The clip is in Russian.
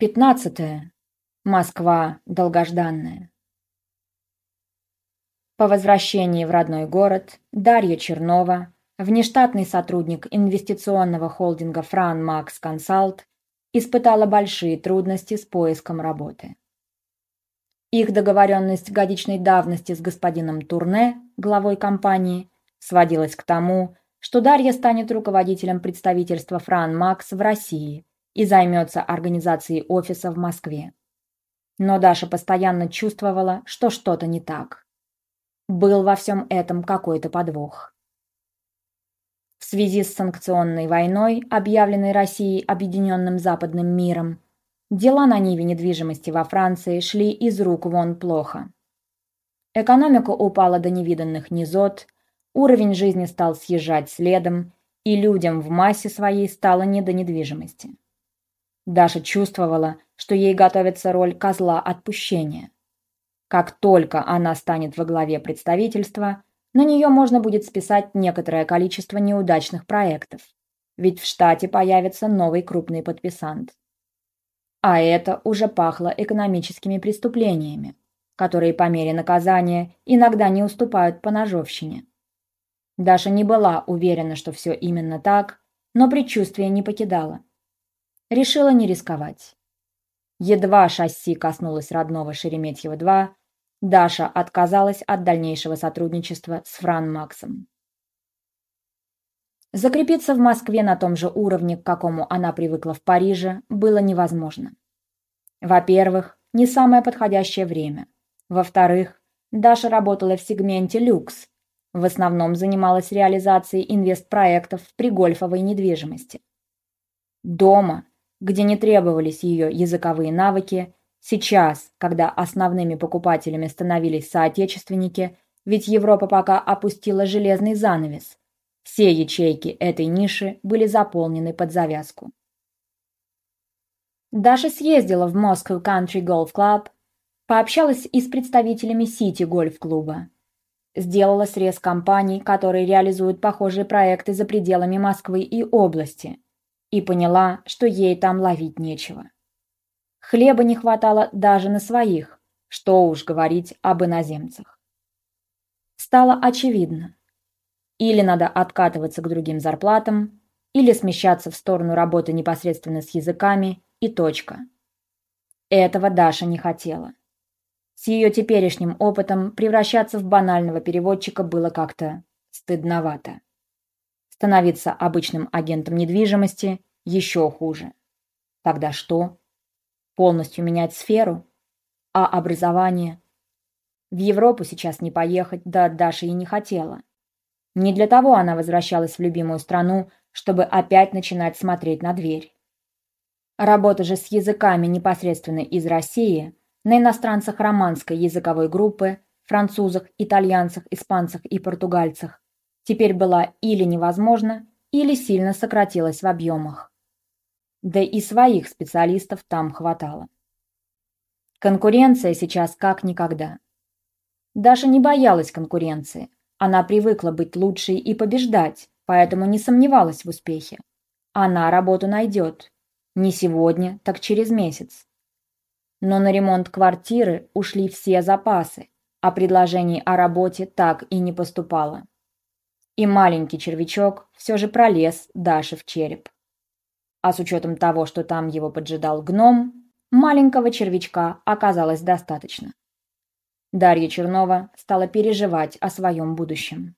Пятнадцатое. Москва долгожданная. По возвращении в родной город Дарья Чернова, внештатный сотрудник инвестиционного холдинга Фран Макс Консалт, испытала большие трудности с поиском работы. Их договоренность годичной давности с господином Турне, главой компании, сводилась к тому, что Дарья станет руководителем представительства Фран Макс в России и займется организацией офиса в Москве. Но Даша постоянно чувствовала, что что-то не так. Был во всем этом какой-то подвох. В связи с санкционной войной, объявленной Россией объединенным западным миром, дела на ниве недвижимости во Франции шли из рук вон плохо. Экономика упала до невиданных низот, уровень жизни стал съезжать следом, и людям в массе своей стало не до недвижимости. Даша чувствовала, что ей готовится роль козла отпущения. Как только она станет во главе представительства, на нее можно будет списать некоторое количество неудачных проектов, ведь в штате появится новый крупный подписант. А это уже пахло экономическими преступлениями, которые по мере наказания иногда не уступают по ножовщине. Даша не была уверена, что все именно так, но предчувствие не покидало решила не рисковать. Едва шасси коснулось родного Шереметьево-2, Даша отказалась от дальнейшего сотрудничества с Фран Максом. Закрепиться в Москве на том же уровне, к какому она привыкла в Париже, было невозможно. Во-первых, не самое подходящее время. Во-вторых, Даша работала в сегменте люкс, в основном занималась реализацией инвестпроектов при гольфовой недвижимости. Дома где не требовались ее языковые навыки, сейчас, когда основными покупателями становились соотечественники, ведь Европа пока опустила железный занавес. Все ячейки этой ниши были заполнены под завязку. Даша съездила в Moscow Country Golf Club, пообщалась и с представителями Сити гольф-клуба. Сделала срез компаний, которые реализуют похожие проекты за пределами Москвы и области – и поняла, что ей там ловить нечего. Хлеба не хватало даже на своих, что уж говорить об иноземцах. Стало очевидно. Или надо откатываться к другим зарплатам, или смещаться в сторону работы непосредственно с языками, и точка. Этого Даша не хотела. С ее теперешним опытом превращаться в банального переводчика было как-то стыдновато. Становиться обычным агентом недвижимости еще хуже. Тогда что? Полностью менять сферу? А образование? В Европу сейчас не поехать, да Даша и не хотела. Не для того она возвращалась в любимую страну, чтобы опять начинать смотреть на дверь. Работа же с языками непосредственно из России, на иностранцах романской языковой группы, французах, итальянцах, испанцах и португальцах, теперь была или невозможна, или сильно сократилась в объемах. Да и своих специалистов там хватало. Конкуренция сейчас как никогда. Даша не боялась конкуренции. Она привыкла быть лучшей и побеждать, поэтому не сомневалась в успехе. Она работу найдет. Не сегодня, так через месяц. Но на ремонт квартиры ушли все запасы, а предложений о работе так и не поступало и маленький червячок все же пролез Даше в череп. А с учетом того, что там его поджидал гном, маленького червячка оказалось достаточно. Дарья Чернова стала переживать о своем будущем.